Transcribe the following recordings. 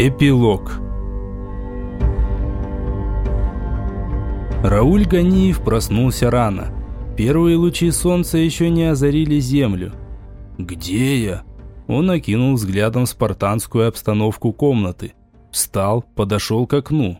Эпилог Рауль Ганиев проснулся рано. Первые лучи солнца еще не озарили землю. «Где я?» Он окинул взглядом спартанскую обстановку комнаты. Встал, подошел к окну.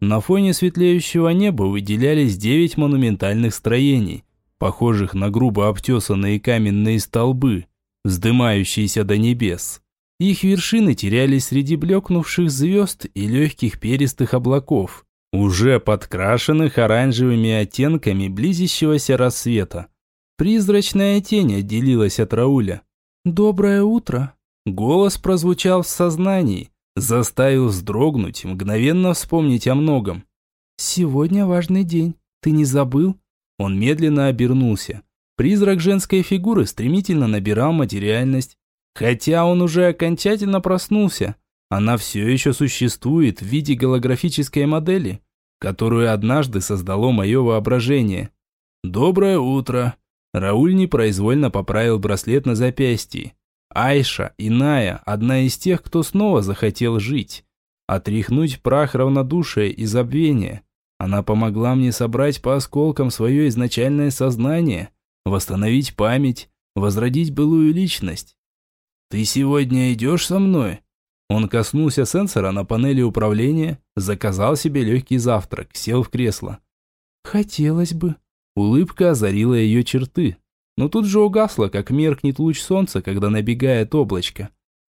На фоне светлеющего неба выделялись девять монументальных строений, похожих на грубо обтесанные каменные столбы, вздымающиеся до небес. Их вершины терялись среди блекнувших звезд и легких перистых облаков, уже подкрашенных оранжевыми оттенками близящегося рассвета. Призрачная тень отделилась от Рауля. «Доброе утро!» Голос прозвучал в сознании, заставил вздрогнуть, мгновенно вспомнить о многом. «Сегодня важный день. Ты не забыл?» Он медленно обернулся. Призрак женской фигуры стремительно набирал материальность. Хотя он уже окончательно проснулся, она все еще существует в виде голографической модели, которую однажды создало мое воображение. «Доброе утро!» Рауль непроизвольно поправил браслет на запястье. Айша, иная, одна из тех, кто снова захотел жить. Отряхнуть прах равнодушия и забвения. Она помогла мне собрать по осколкам свое изначальное сознание, восстановить память, возродить былую личность. «Ты сегодня идешь со мной?» Он коснулся сенсора на панели управления, заказал себе легкий завтрак, сел в кресло. «Хотелось бы». Улыбка озарила ее черты, но тут же угасла, как меркнет луч солнца, когда набегает облачко.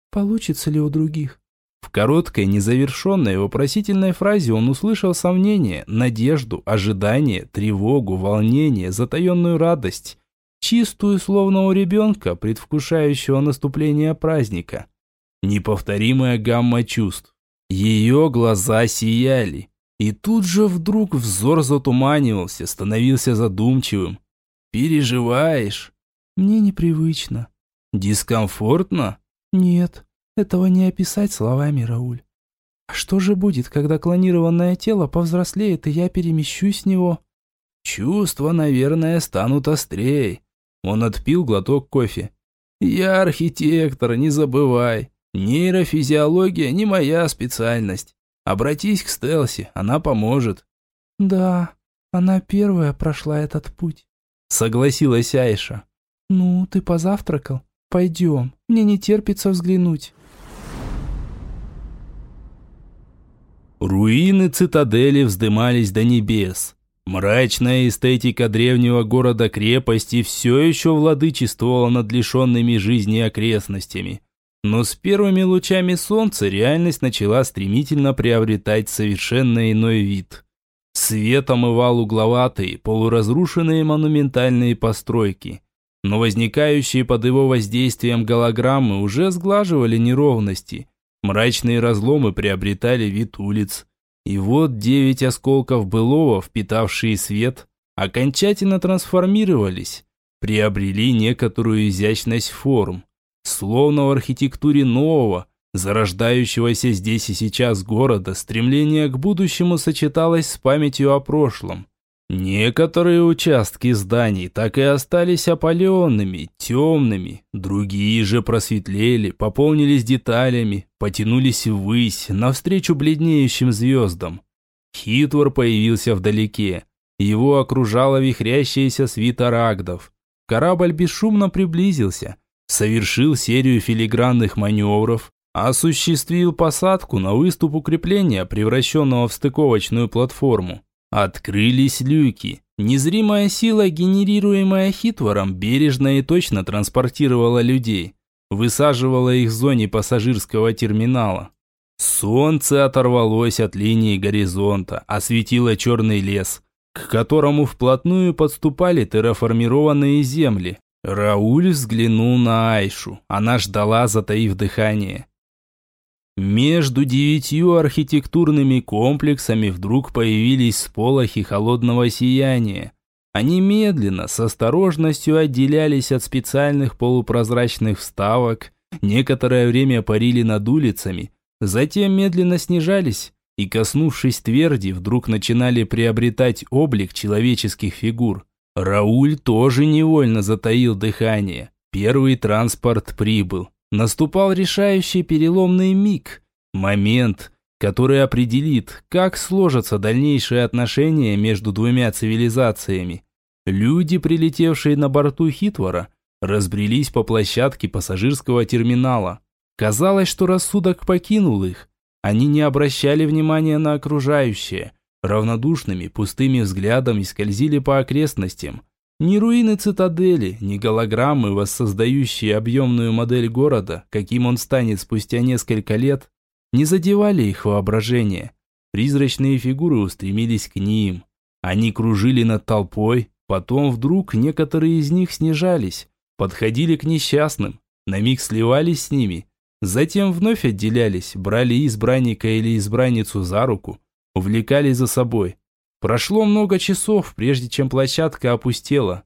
«Получится ли у других?» В короткой, незавершенной вопросительной фразе он услышал сомнение, надежду, ожидание, тревогу, волнение, затаенную радость чистую, словно у ребенка, предвкушающего наступление праздника. Неповторимая гамма чувств. Ее глаза сияли. И тут же вдруг взор затуманивался, становился задумчивым. «Переживаешь?» «Мне непривычно». «Дискомфортно?» «Нет, этого не описать словами, Рауль. А что же будет, когда клонированное тело повзрослеет, и я перемещусь с него?» «Чувства, наверное, станут острее. Он отпил глоток кофе. «Я архитектор, не забывай. Нейрофизиология не моя специальность. Обратись к Стелси, она поможет». «Да, она первая прошла этот путь», — согласилась Айша. «Ну, ты позавтракал? Пойдем, мне не терпится взглянуть». Руины цитадели вздымались до небес. Мрачная эстетика древнего города-крепости все еще владычествовала над лишенными жизни окрестностями. Но с первыми лучами солнца реальность начала стремительно приобретать совершенно иной вид. Свет омывал угловатые, полуразрушенные монументальные постройки. Но возникающие под его воздействием голограммы уже сглаживали неровности. Мрачные разломы приобретали вид улиц. И вот девять осколков былого, впитавшие свет, окончательно трансформировались, приобрели некоторую изящность форм, словно в архитектуре нового, зарождающегося здесь и сейчас города, стремление к будущему сочеталось с памятью о прошлом. Некоторые участки зданий так и остались опаленными, темными, другие же просветлели, пополнились деталями, потянулись ввысь, навстречу бледнеющим звездам. Хитвор появился вдалеке. Его окружала вихрящаяся свита рагдов. Корабль бесшумно приблизился, совершил серию филигранных маневров, осуществил посадку на выступ укрепления, превращенного в стыковочную платформу. Открылись люки. Незримая сила, генерируемая Хитвором, бережно и точно транспортировала людей. Высаживала их в зоне пассажирского терминала. Солнце оторвалось от линии горизонта, осветило черный лес, к которому вплотную подступали терраформированные земли. Рауль взглянул на Айшу. Она ждала, затаив дыхание. Между девятью архитектурными комплексами вдруг появились сполохи холодного сияния. Они медленно, с осторожностью отделялись от специальных полупрозрачных вставок, некоторое время парили над улицами, затем медленно снижались и, коснувшись тверди, вдруг начинали приобретать облик человеческих фигур. Рауль тоже невольно затаил дыхание. Первый транспорт прибыл. Наступал решающий переломный миг. Момент, который определит, как сложатся дальнейшие отношения между двумя цивилизациями. Люди, прилетевшие на борту Хитвора, разбрелись по площадке пассажирского терминала. Казалось, что рассудок покинул их. Они не обращали внимания на окружающее, равнодушными, пустыми взглядами скользили по окрестностям. Ни руины цитадели, ни голограммы, воссоздающие объемную модель города, каким он станет спустя несколько лет, не задевали их воображение. Призрачные фигуры устремились к ним. Они кружили над толпой, потом вдруг некоторые из них снижались, подходили к несчастным, на миг сливались с ними, затем вновь отделялись, брали избранника или избранницу за руку, увлекали за собой. Прошло много часов, прежде чем площадка опустела.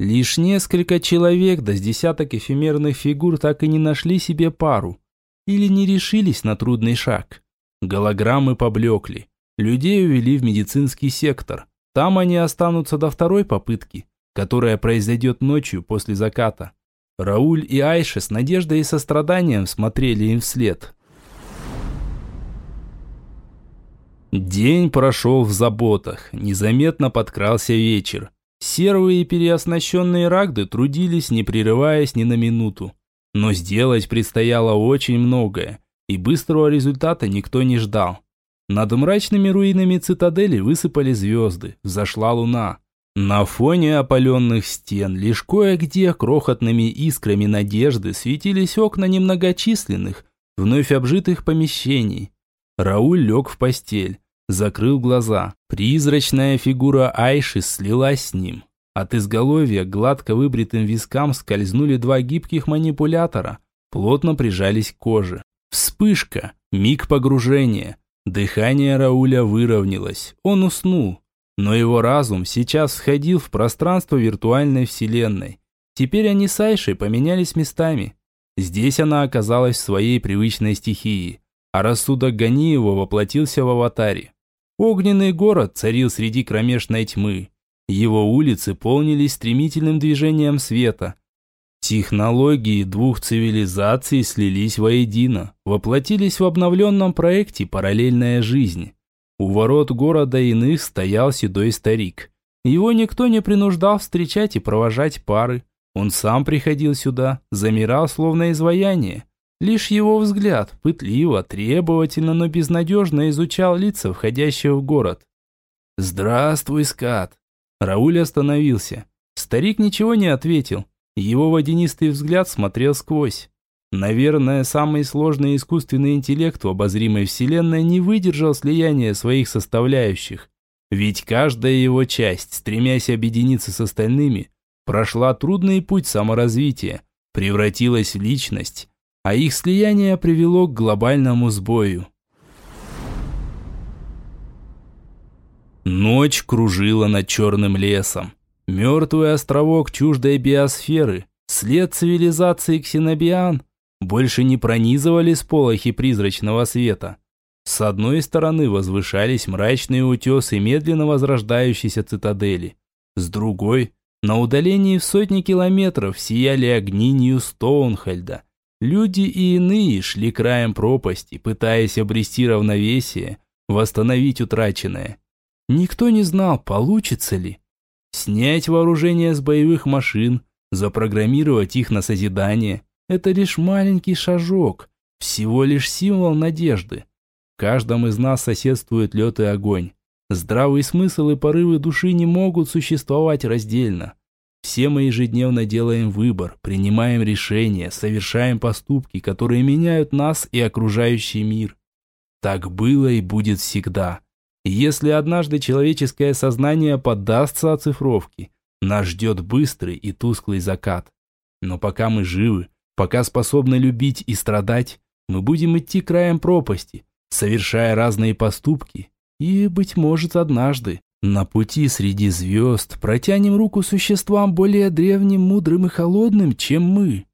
Лишь несколько человек да с десяток эфемерных фигур так и не нашли себе пару или не решились на трудный шаг. Голограммы поблекли. Людей увели в медицинский сектор. Там они останутся до второй попытки, которая произойдет ночью после заката. Рауль и Айша с надеждой и состраданием смотрели им вслед. День прошел в заботах, незаметно подкрался вечер. Сервые и переоснащенные рагды трудились, не прерываясь ни на минуту. Но сделать предстояло очень многое, и быстрого результата никто не ждал. Над мрачными руинами цитадели высыпали звезды, взошла луна. На фоне опаленных стен лишь кое-где крохотными искрами надежды светились окна немногочисленных, вновь обжитых помещений. Рауль лег в постель, закрыл глаза. Призрачная фигура Айши слилась с ним. От изголовья гладко выбритым вискам скользнули два гибких манипулятора, плотно прижались к коже. Вспышка, миг погружения. Дыхание Рауля выровнялось, он уснул. Но его разум сейчас сходил в пространство виртуальной вселенной. Теперь они с Айшей поменялись местами. Здесь она оказалась в своей привычной стихии, а рассудок Ганиева воплотился в аватаре. Огненный город царил среди кромешной тьмы. Его улицы полнились стремительным движением света. Технологии двух цивилизаций слились воедино, воплотились в обновленном проекте «Параллельная жизнь». У ворот города иных стоял седой старик. Его никто не принуждал встречать и провожать пары. Он сам приходил сюда, замирал словно изваяние. Лишь его взгляд пытливо, требовательно, но безнадежно изучал лица входящего в город. «Здравствуй, скат!» Рауль остановился. Старик ничего не ответил. Его водянистый взгляд смотрел сквозь. Наверное, самый сложный искусственный интеллект в обозримой вселенной не выдержал слияния своих составляющих. Ведь каждая его часть, стремясь объединиться с остальными, прошла трудный путь саморазвития, превратилась в личность, а их слияние привело к глобальному сбою. Ночь кружила над черным лесом. Мертвый островок чуждой биосферы, след цивилизации ксенобиан, больше не пронизывали сполохи призрачного света. С одной стороны возвышались мрачные утесы медленно возрождающейся цитадели. С другой, на удалении в сотни километров сияли огни Нью-Стоунхольда. Люди и иные шли краем пропасти, пытаясь обрести равновесие, восстановить утраченное. Никто не знал, получится ли. Снять вооружение с боевых машин, запрограммировать их на созидание – это лишь маленький шажок, всего лишь символ надежды. В каждом из нас соседствует лед и огонь. Здравый смысл и порывы души не могут существовать раздельно. Все мы ежедневно делаем выбор, принимаем решения, совершаем поступки, которые меняют нас и окружающий мир. Так было и будет всегда. Если однажды человеческое сознание поддастся оцифровке, нас ждет быстрый и тусклый закат. Но пока мы живы, пока способны любить и страдать, мы будем идти краем пропасти, совершая разные поступки, и, быть может, однажды, на пути среди звезд, протянем руку существам более древним, мудрым и холодным, чем мы.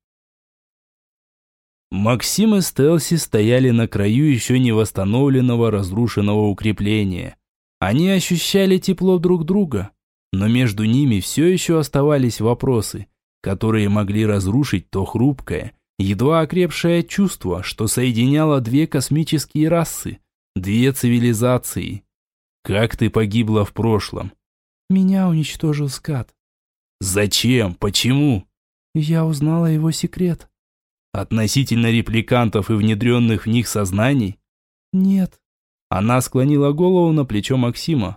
Максим и Стелси стояли на краю еще не восстановленного разрушенного укрепления. Они ощущали тепло друг друга, но между ними все еще оставались вопросы, которые могли разрушить то хрупкое, Едва окрепшее чувство, что соединяло две космические расы, две цивилизации. Как ты погибла в прошлом? Меня уничтожил скат. Зачем? Почему? Я узнала его секрет. Относительно репликантов и внедренных в них сознаний? Нет. Она склонила голову на плечо Максима.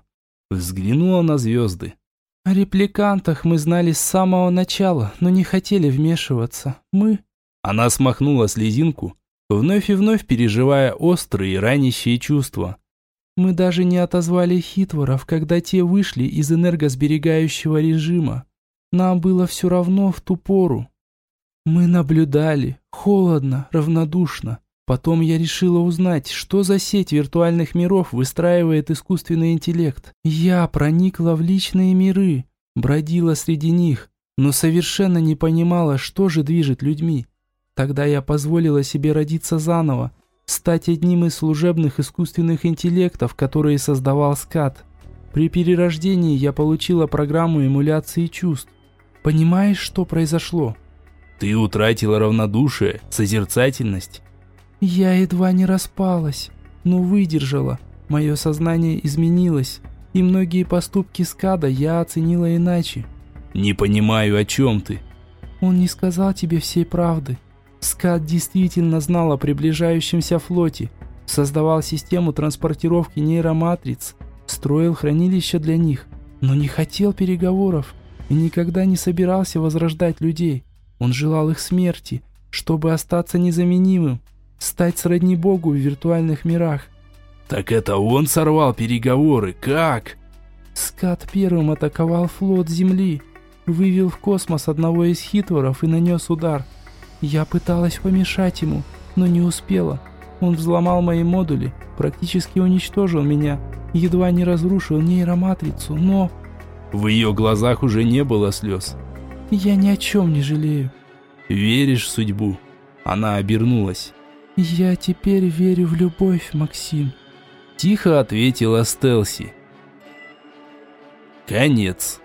Взглянула на звезды. О репликантах мы знали с самого начала, но не хотели вмешиваться. Мы... Она смахнула слезинку, вновь и вновь переживая острые ранящие чувства. Мы даже не отозвали хитворов, когда те вышли из энергосберегающего режима. Нам было все равно в ту пору. Мы наблюдали, холодно, равнодушно. Потом я решила узнать, что за сеть виртуальных миров выстраивает искусственный интеллект. Я проникла в личные миры, бродила среди них, но совершенно не понимала, что же движет людьми. Тогда я позволила себе родиться заново, стать одним из служебных искусственных интеллектов, которые создавал скат. При перерождении я получила программу эмуляции чувств. Понимаешь, что произошло? Ты утратила равнодушие, созерцательность. Я едва не распалась, но выдержала. Мое сознание изменилось, и многие поступки Скада я оценила иначе. Не понимаю, о чем ты. Он не сказал тебе всей правды. Скад действительно знал о приближающемся флоте, создавал систему транспортировки нейроматриц, строил хранилища для них, но не хотел переговоров и никогда не собирался возрождать людей. Он желал их смерти, чтобы остаться незаменимым, стать сродни Богу в виртуальных мирах. Так это он сорвал переговоры, как? Скат первым атаковал флот Земли, вывел в космос одного из хитворов и нанес удар. Я пыталась помешать ему, но не успела. Он взломал мои модули, практически уничтожил меня, едва не разрушил нейроматрицу, но... В ее глазах уже не было слез. Я ни о чем не жалею. Веришь в судьбу? Она обернулась. Я теперь верю в любовь, Максим. Тихо ответила Стелси. Конец.